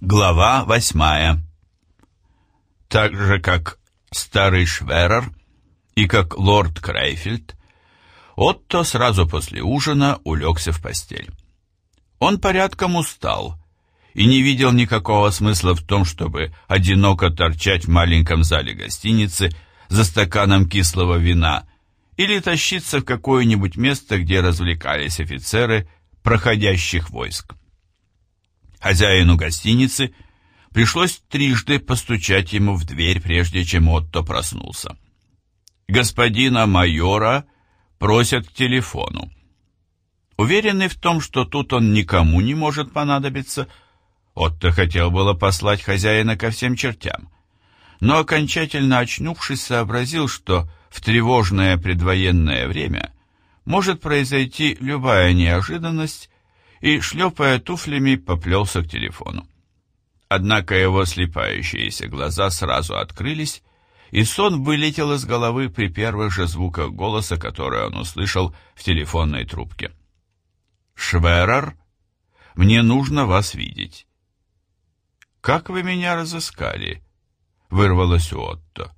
Глава восьмая. Так же, как старый Шверер и как лорд Крейфельд, Отто сразу после ужина улегся в постель. Он порядком устал и не видел никакого смысла в том, чтобы одиноко торчать в маленьком зале гостиницы за стаканом кислого вина или тащиться в какое-нибудь место, где развлекались офицеры проходящих войск. Хозяину гостиницы пришлось трижды постучать ему в дверь, прежде чем Отто проснулся. «Господина майора просят к телефону». Уверенный в том, что тут он никому не может понадобиться, Отто хотел было послать хозяина ко всем чертям, но окончательно очнувшись, сообразил, что в тревожное предвоенное время может произойти любая неожиданность, и, шлепая туфлями, поплелся к телефону. Однако его слепающиеся глаза сразу открылись, и сон вылетел из головы при первых же звуках голоса, который он услышал в телефонной трубке. «Шверер, мне нужно вас видеть». «Как вы меня разыскали?» — вырвалось у Отто.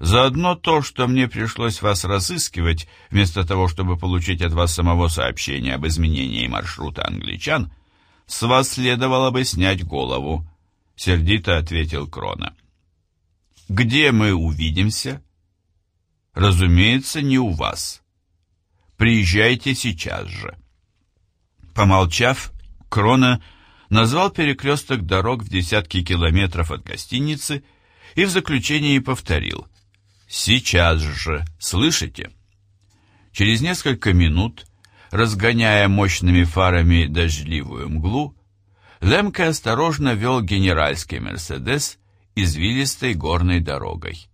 Заодно то, что мне пришлось вас разыскивать, вместо того, чтобы получить от вас самого сообщения об изменении маршрута англичан, с вас следовало бы снять голову, — сердито ответил Крона. Где мы увидимся? Разумеется, не у вас. Приезжайте сейчас же. Помолчав, Крона назвал перекресток дорог в десятки километров от гостиницы и в заключении повторил — Сейчас же, слышите? Через несколько минут, разгоняя мощными фарами дождливую мглу, Лемке осторожно вел генеральский «Мерседес» извилистой горной дорогой.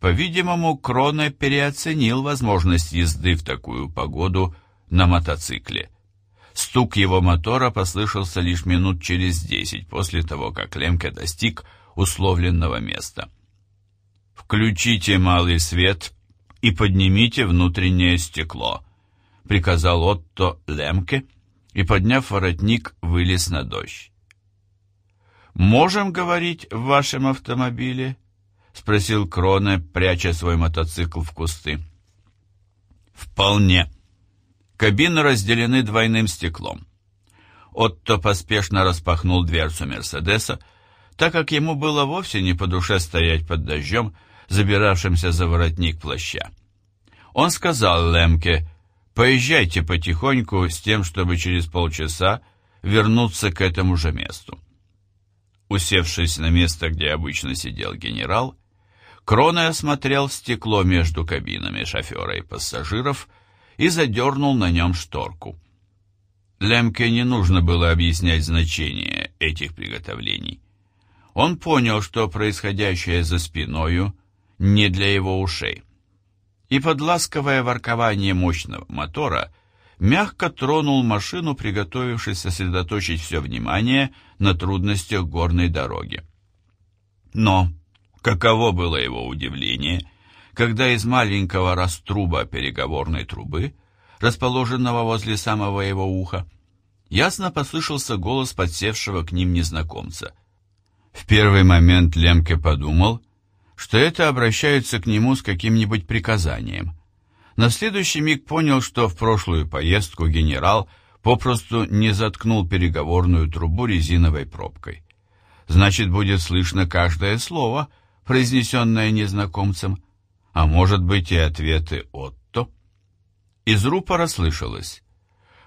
По-видимому, Кроне переоценил возможность езды в такую погоду на мотоцикле. Стук его мотора послышался лишь минут через десять после того, как Лемке достиг условленного места. «Включите малый свет и поднимите внутреннее стекло», — приказал Отто Лемке и, подняв воротник, вылез на дождь. «Можем говорить в вашем автомобиле?» — спросил Кроне, пряча свой мотоцикл в кусты. «Вполне. Кабины разделены двойным стеклом». Отто поспешно распахнул дверцу Мерседеса, так как ему было вовсе не по душе стоять под дождем, забиравшимся за воротник плаща. Он сказал Лемке, «Поезжайте потихоньку с тем, чтобы через полчаса вернуться к этому же месту». Усевшись на место, где обычно сидел генерал, Кроне осмотрел стекло между кабинами шофера и пассажиров и задернул на нем шторку. Лемке не нужно было объяснять значение этих приготовлений. Он понял, что происходящее за спиною не для его ушей. И под ласковое воркование мощного мотора мягко тронул машину, приготовившись сосредоточить все внимание на трудностях горной дороги. Но каково было его удивление, когда из маленького раструба переговорной трубы, расположенного возле самого его уха, ясно послышался голос подсевшего к ним незнакомца. В первый момент Лемке подумал — что это обращаются к нему с каким-нибудь приказанием. На следующий миг понял, что в прошлую поездку генерал попросту не заткнул переговорную трубу резиновой пробкой. Значит, будет слышно каждое слово, произнесенное незнакомцем, а может быть и ответы Отто. Из рупора слышалось.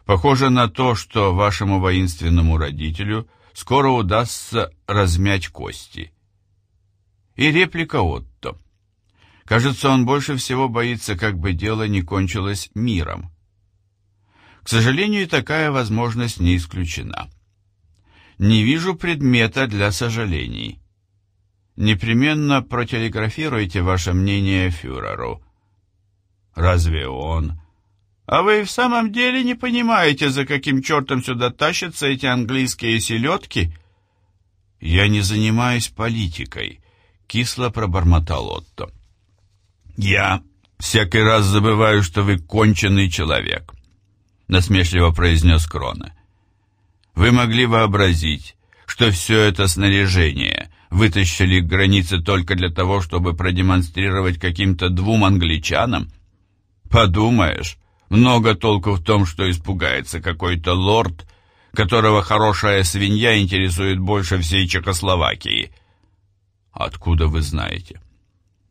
Похоже на то, что вашему воинственному родителю скоро удастся размять кости и реплика Отто. Кажется, он больше всего боится, как бы дело не кончилось миром. К сожалению, такая возможность не исключена. Не вижу предмета для сожалений. Непременно протелеграфируйте ваше мнение фюреру. Разве он... А вы в самом деле не понимаете, за каким чертом сюда тащатся эти английские селедки? Я не занимаюсь политикой, Кисло пробормотал Отто. «Я всякий раз забываю, что вы конченый человек», насмешливо произнес Крона. «Вы могли вообразить, что все это снаряжение вытащили к границе только для того, чтобы продемонстрировать каким-то двум англичанам? Подумаешь, много толку в том, что испугается какой-то лорд, которого хорошая свинья интересует больше всей Чехословакии. Откуда вы знаете?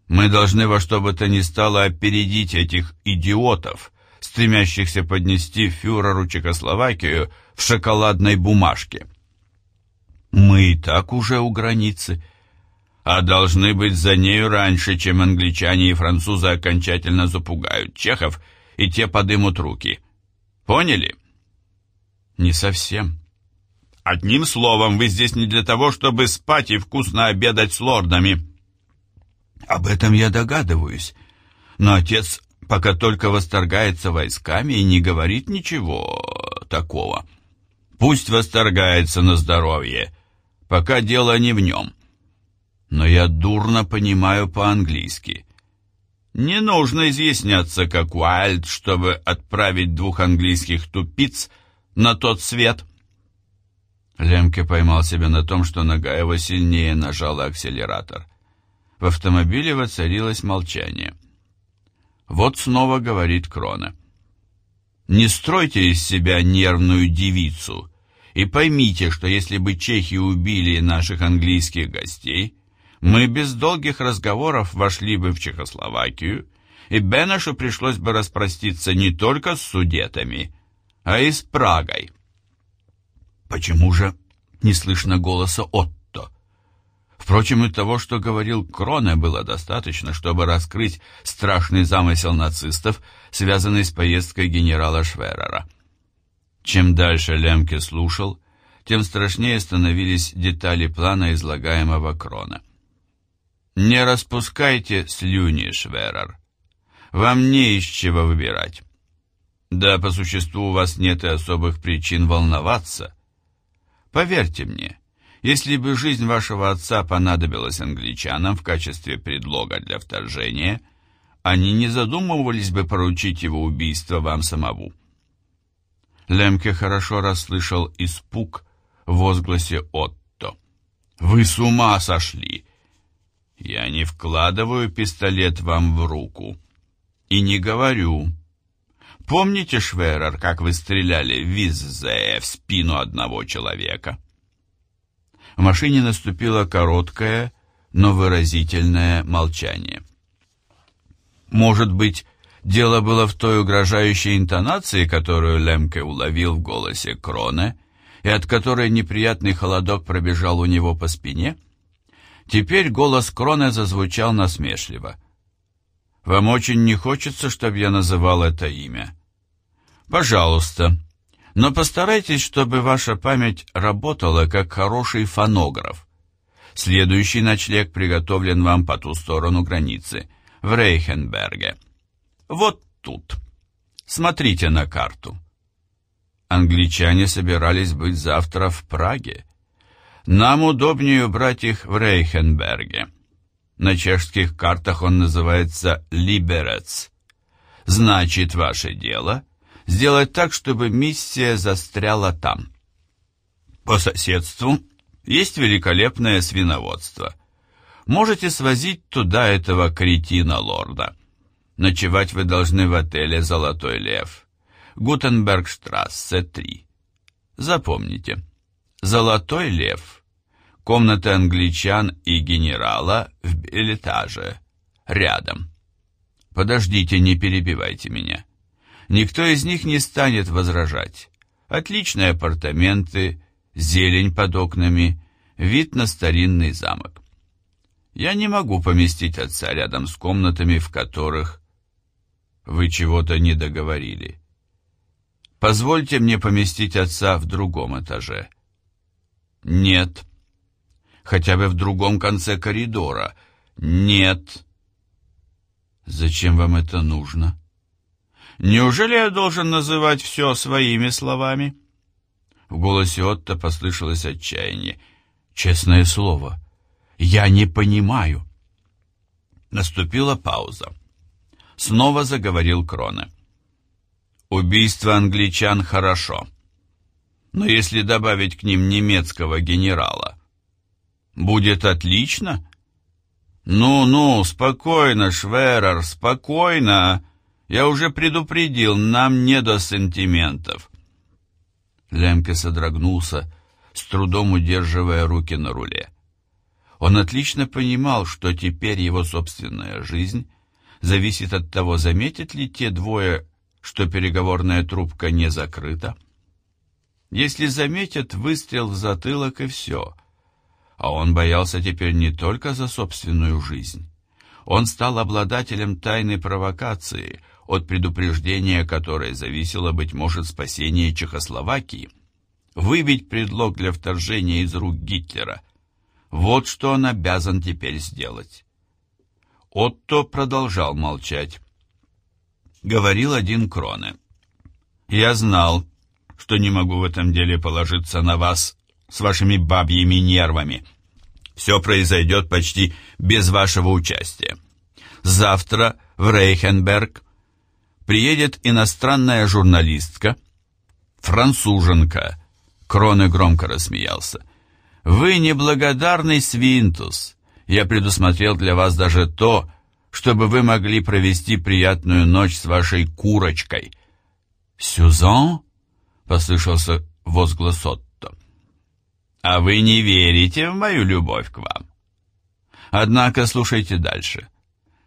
Мы должны во что бы то ни стало опередить этих идиотов, стремящихся поднести фюреру Чехословакию в шоколадной бумажке. Мы и так уже у границы, а должны быть за нею раньше, чем англичане и французы окончательно запугают чехов, и те подымут руки. Поняли? Не совсем. Одним словом, вы здесь не для того, чтобы спать и вкусно обедать с лордами. Об этом я догадываюсь. Но отец пока только восторгается войсками и не говорит ничего такого. Пусть восторгается на здоровье пока дело не в нем. Но я дурно понимаю по-английски. Не нужно изъясняться, как Уайльд, чтобы отправить двух английских тупиц на тот свет. Лемке поймал себя на том, что нога его сильнее нажала акселератор. В автомобиле воцарилось молчание. Вот снова говорит Крона. «Не стройте из себя нервную девицу», и поймите, что если бы чехи убили наших английских гостей, мы без долгих разговоров вошли бы в Чехословакию, и Беношу пришлось бы распроститься не только с судетами, а и с Прагой. Почему же не слышно голоса Отто? Впрочем, и того, что говорил Кроне, было достаточно, чтобы раскрыть страшный замысел нацистов, связанный с поездкой генерала Шверера. Чем дальше Лемке слушал, тем страшнее становились детали плана излагаемого Крона. «Не распускайте слюни, Шверер. Вам не из чего выбирать. Да, по существу у вас нет и особых причин волноваться. Поверьте мне, если бы жизнь вашего отца понадобилась англичанам в качестве предлога для вторжения, они не задумывались бы поручить его убийство вам самому. Лемке хорошо расслышал испуг в возгласе Отто. «Вы с ума сошли! Я не вкладываю пистолет вам в руку и не говорю. Помните, Шверер, как вы стреляли в Виззе в спину одного человека?» В машине наступило короткое, но выразительное молчание. «Может быть, Дело было в той угрожающей интонации, которую Лемке уловил в голосе Кроне, и от которой неприятный холодок пробежал у него по спине. Теперь голос Кроне зазвучал насмешливо. «Вам очень не хочется, чтобы я называл это имя?» «Пожалуйста, но постарайтесь, чтобы ваша память работала как хороший фонограф. Следующий ночлег приготовлен вам по ту сторону границы, в Рейхенберге». Вот тут. Смотрите на карту. Англичане собирались быть завтра в Праге. Нам удобнее убрать их в Рейхенберге. На чешских картах он называется Либерец. Значит, ваше дело сделать так, чтобы миссия застряла там. По соседству есть великолепное свиноводство. Можете свозить туда этого кретина-лорда. Ночевать вы должны в отеле «Золотой лев». Гутенбергштрассе, 3. Запомните. «Золотой лев». Комнаты англичан и генерала в билетаже. Рядом. Подождите, не перебивайте меня. Никто из них не станет возражать. Отличные апартаменты, зелень под окнами, вид на старинный замок. Я не могу поместить отца рядом с комнатами, в которых вы чего-то не договорили. Позвольте мне поместить отца в другом этаже. Нет. Хотя бы в другом конце коридора. Нет. Зачем вам это нужно? Неужели я должен называть все своими словами? В голосе Отто послышалось отчаяние. Честное слово, я не понимаю. Наступила пауза. Снова заговорил Крона. «Убийство англичан хорошо. Но если добавить к ним немецкого генерала, будет отлично. Ну-ну, спокойно, Шверер, спокойно. Я уже предупредил, нам не до сантиментов. Лемке содрогнулся, с трудом удерживая руки на руле. Он отлично понимал, что теперь его собственная жизнь зависит от того, заметят ли те двое, что переговорная трубка не закрыта. Если заметят, выстрел в затылок и все. А он боялся теперь не только за собственную жизнь. Он стал обладателем тайной провокации, от предупреждения которой зависело, быть может, спасение Чехословакии. Выбить предлог для вторжения из рук Гитлера. Вот что он обязан теперь сделать. Отто продолжал молчать. Говорил один Кроне. «Я знал, что не могу в этом деле положиться на вас с вашими бабьими нервами. Все произойдет почти без вашего участия. Завтра в Рейхенберг приедет иностранная журналистка, француженка. Кроны громко рассмеялся. Вы неблагодарный свинтус. Я предусмотрел для вас даже то, чтобы вы могли провести приятную ночь с вашей курочкой. Сюзан? Послышался возглас Отто. А вы не верите в мою любовь к вам? Однако слушайте дальше.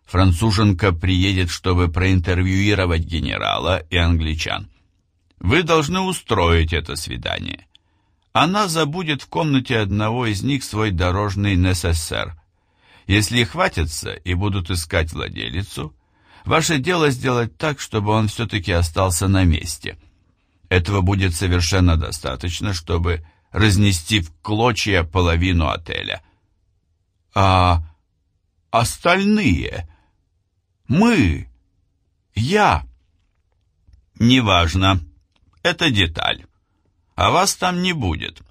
Француженка приедет, чтобы проинтервьюировать генерала и англичан. Вы должны устроить это свидание. Она забудет в комнате одного из них свой дорожный НССР. Если хватится и будут искать владелицу, ваше дело сделать так, чтобы он все-таки остался на месте. Этого будет совершенно достаточно, чтобы разнести в клочья половину отеля. А остальные? Мы? Я? Неважно. Это деталь. А вас там не будет.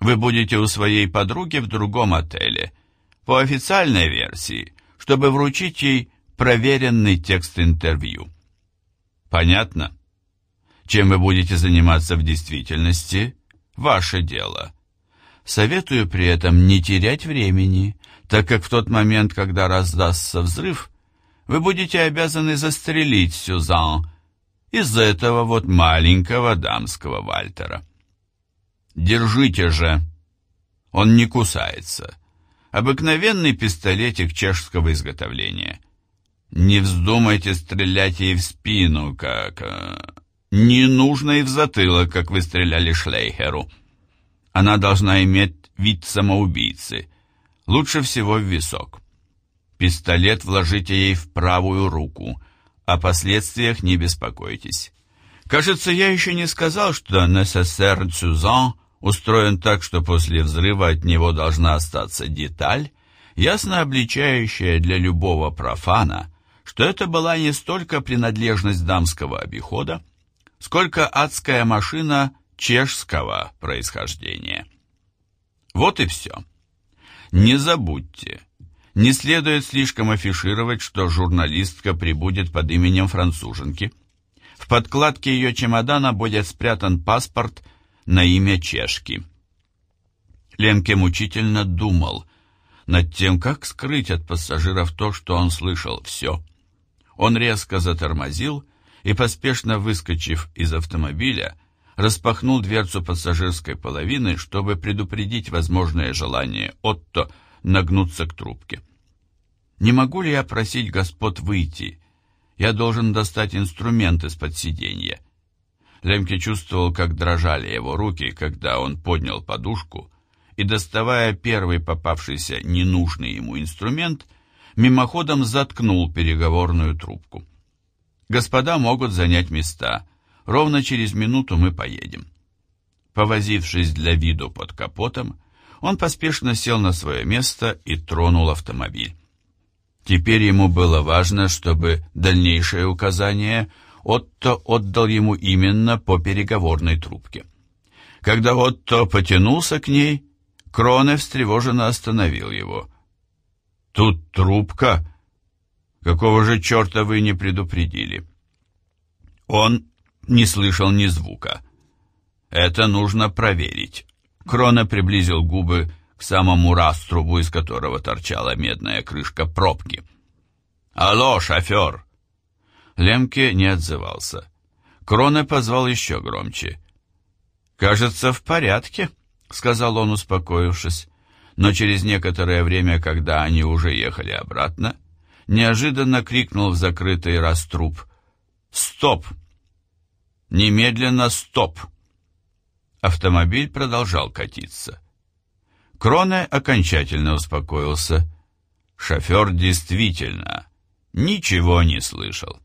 Вы будете у своей подруги в другом отеле. По официальной версии, чтобы вручить ей проверенный текст интервью. Понятно? Чем вы будете заниматься в действительности – ваше дело. Советую при этом не терять времени, так как в тот момент, когда раздастся взрыв, вы будете обязаны застрелить Сюзан из этого вот маленького дамского Вальтера. Держите же. Он не кусается. Обыкновенный пистолетик чешского изготовления. Не вздумайте стрелять ей в спину, как... Не нужно и в затылок, как вы стреляли Шлейхеру. Она должна иметь вид самоубийцы. Лучше всего в висок. Пистолет вложите ей в правую руку. О последствиях не беспокойтесь. Кажется, я еще не сказал, что НССР Цюзан устроен так, что после взрыва от него должна остаться деталь, ясно обличающая для любого профана, что это была не столько принадлежность дамского обихода, сколько адская машина чешского происхождения. Вот и все. Не забудьте, не следует слишком афишировать, что журналистка прибудет под именем француженки. В подкладке ее чемодана будет спрятан паспорт на имя чешки. Ленке мучительно думал над тем, как скрыть от пассажиров то, что он слышал все. Он резко затормозил и, поспешно выскочив из автомобиля, распахнул дверцу пассажирской половины, чтобы предупредить возможное желание Отто нагнуться к трубке. «Не могу ли я просить господ выйти? Я должен достать инструмент из-под сиденья». Лемке чувствовал, как дрожали его руки, когда он поднял подушку и, доставая первый попавшийся ненужный ему инструмент, мимоходом заткнул переговорную трубку. Господа могут занять места. Ровно через минуту мы поедем. Повозившись для виду под капотом, он поспешно сел на свое место и тронул автомобиль. Теперь ему было важно, чтобы дальнейшее указание Отто отдал ему именно по переговорной трубке. Когда Отто потянулся к ней, Кроне встревоженно остановил его. «Тут трубка Какого же черта вы не предупредили? Он не слышал ни звука. Это нужно проверить. Крона приблизил губы к самому раструбу, из которого торчала медная крышка пробки. «Алло, шофер!» Лемке не отзывался. Кроне позвал еще громче. «Кажется, в порядке», — сказал он, успокоившись. Но через некоторое время, когда они уже ехали обратно, неожиданно крикнул в закрытый раструб. «Стоп! Немедленно стоп!» Автомобиль продолжал катиться. Кроне окончательно успокоился. Шофер действительно ничего не слышал.